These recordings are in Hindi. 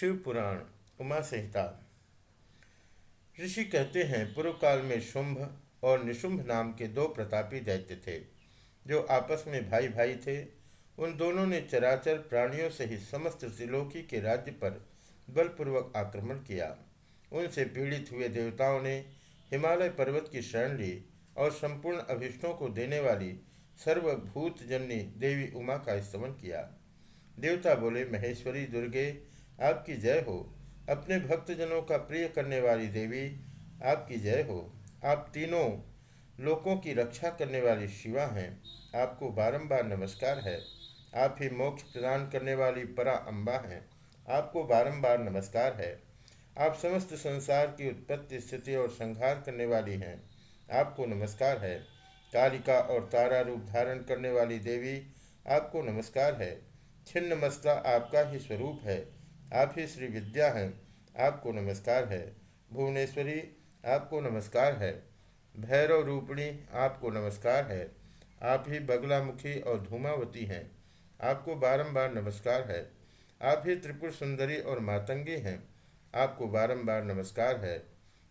शिव पुराण उमा संहिता। ऋषि कहते हैं पूर्व काल में शुंभ और निशुंभ नाम के दो प्रतापी दैत्य थे, जो आपस में भाई भाई थे। उन दोनों ने चराचर प्राणियों सहित समस्त त्रिलोकी के राज्य पर बलपूर्वक आक्रमण किया। उनसे पीड़ित हुए देवताओं ने हिमालय पर्वत की शरण ली और संपूर्ण अभिष्टों को देने वाली सर्वभूत जननी देवी उमा का स्तमन किया। देवता बोले, महेश्वरी दुर्गे आपकी जय हो। अपने भक्तजनों का प्रिय करने वाली देवी, आपकी जय हो। आप तीनों लोगों की रक्षा करने वाली शिवा हैं। आपको बारंबार नमस्कार है। आप ही मोक्ष प्रदान करने वाली परा अम्बा हैं। आपको बारंबार नमस्कार है। आप समस्त संसार की उत्पत्ति, स्थिति और संहार करने वाली हैं। आपको नमस्कार है। कालिका और तारा रूप धारण करने वाली देवी, आपको नमस्कार है। छिन्न मस्ता आपका ही स्वरूप है। आप ही श्री विद्या हैं, आपको नमस्कार है। भुवनेश्वरी, आपको नमस्कार है। भैरव रूपणी, आपको नमस्कार है। आप ही बगलामुखी और धूमावती हैं, आपको बारंबार नमस्कार है। आप ही त्रिपुर सुंदरी और मातंगी हैं, आपको बारंबार नमस्कार है।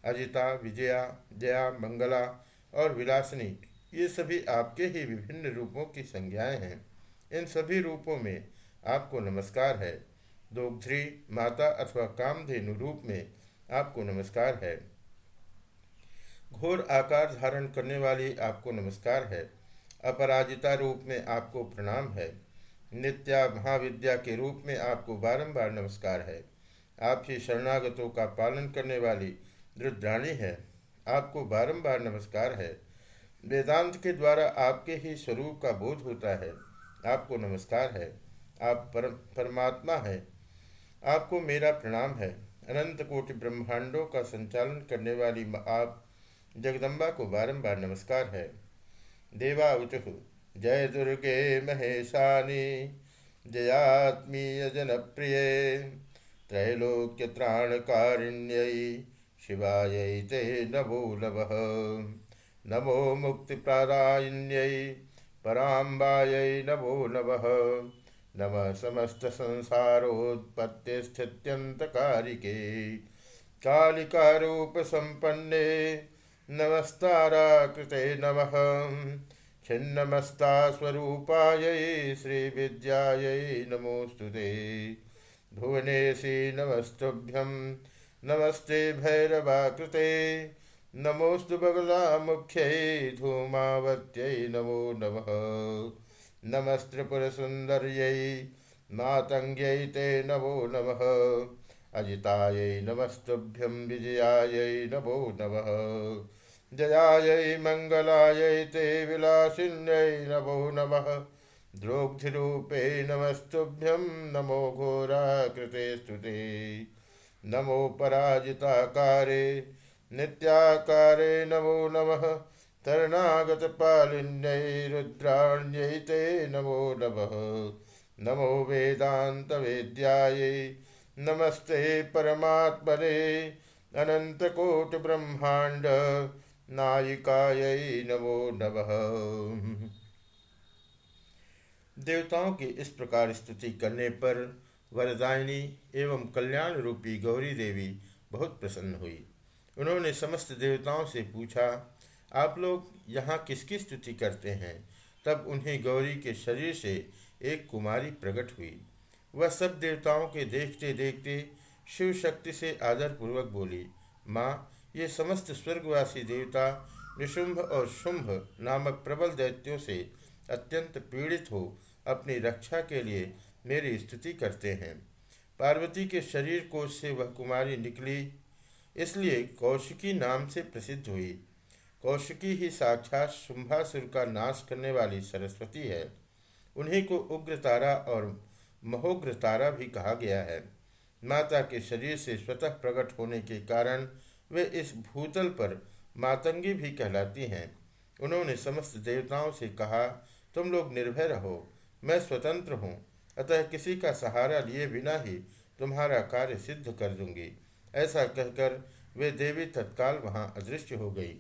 अजिता, विजया, जया, मंगला और विलासनी, ये सभी आपके ही विभिन्न रूपों की संज्ञाएँ हैं। इन सभी रूपों में आपको नमस्कार है। दोग्ध्री माता अथवा कामधेनु रूप में आपको नमस्कार है। घोर आकार धारण करने वाली आपको नमस्कार है। अपराजिता रूप में आपको प्रणाम है। नित्या महाविद्या के रूप में आपको बारंबार नमस्कार है। आप ही शरणागतों का पालन करने वाली रुद्राणी है। आपको बारंबार नमस्कार है। वेदांत के द्वारा आपके ही स्वरूप का बोध होता है। आपको नमस्कार है। आप पर, परमात्मा है। आपको मेरा प्रणाम है। अनंत कोटि ब्रह्मांडों का संचालन करने वाली आप जगदम्बा को बारंबार नमस्कार है। देवा उचु जय दुर्गे महेशानी। जयात्मीय जनप्रिय त्रैलोक्य त्राणकारिण्य शिवाय ते नभो नभ नमो मुक्तिप्रदायिन्यै पराम्बायै नभो नभः नम समस्त संसारोत्पत्ति स्थित्यंतकारिके कालिका रूप संपन्ने नमस्तारा कृते नमः। छिन्नमस्ता स्वरूपायै श्रीविद्यायै नमोस्तुते भुवनेशी नमस्तुभ्यं। नमस्ते भैरवाकृते। नमोस्तु बगलामुख्यै धूमावत्यै नमो नमः। नमस्त्रिपुरसुन्दर्यै मातङ्ग्यै ते नमो नमः। अजितायै नमस्तुभ्यं विजयायै नमो नमः। जयायै मङ्गलायै ते विलासिन्यै नमो नमः। द्रोग्धिरूपे नमस्तुभ्यं नमो घोराकृते स्तुते। नमो पराजिताकारे, नित्याकारे नमो नमः। शरणागतपालिन्यै ते नमो नमः। नमो वेदान्तवेद्यायै नमस्ते परमात्मने। अनन्तकोटिब्रह्माण्ड नायिकायै नमो नमः। देवताओं की इस प्रकार स्तुति करने पर वरदायिनी एवं कल्याण रूपी गौरी देवी बहुत प्रसन्न हुई। उन्होंने समस्त देवताओं से पूछा आप लोग यहाँ किसकी स्तुति करते हैं? तब उन्हें गौरी के शरीर से एक कुमारी प्रकट हुई। वह सब देवताओं के देखते देखते शिव शक्ति से आदरपूर्वक बोली, माँ, ये समस्त स्वर्गवासी देवता निशुंभ और शुंभ नामक प्रबल दैत्यों से अत्यंत पीड़ित हो अपनी रक्षा के लिए मेरी स्तुति करते हैं। पार्वती के शरीर कोष से वह कुमारी निकली, इसलिए कौशिकी नाम से प्रसिद्ध हुई। कौशिकी ही साक्षात शुंभासुर का नाश करने वाली सरस्वती है। उन्हीं को उग्र तारा और महोग्र तारा भी कहा गया है। माता के शरीर से स्वतः प्रकट होने के कारण वे इस भूतल पर मातंगी भी कहलाती हैं। उन्होंने समस्त देवताओं से कहा, तुम लोग निर्भय रहो, मैं स्वतंत्र हूँ। अतः किसी का सहारा लिए बिना ही तुम्हारा कार्य सिद्ध कर दूँगी। ऐसा कहकर वे देवी तत्काल वहाँ अदृश्य हो गई।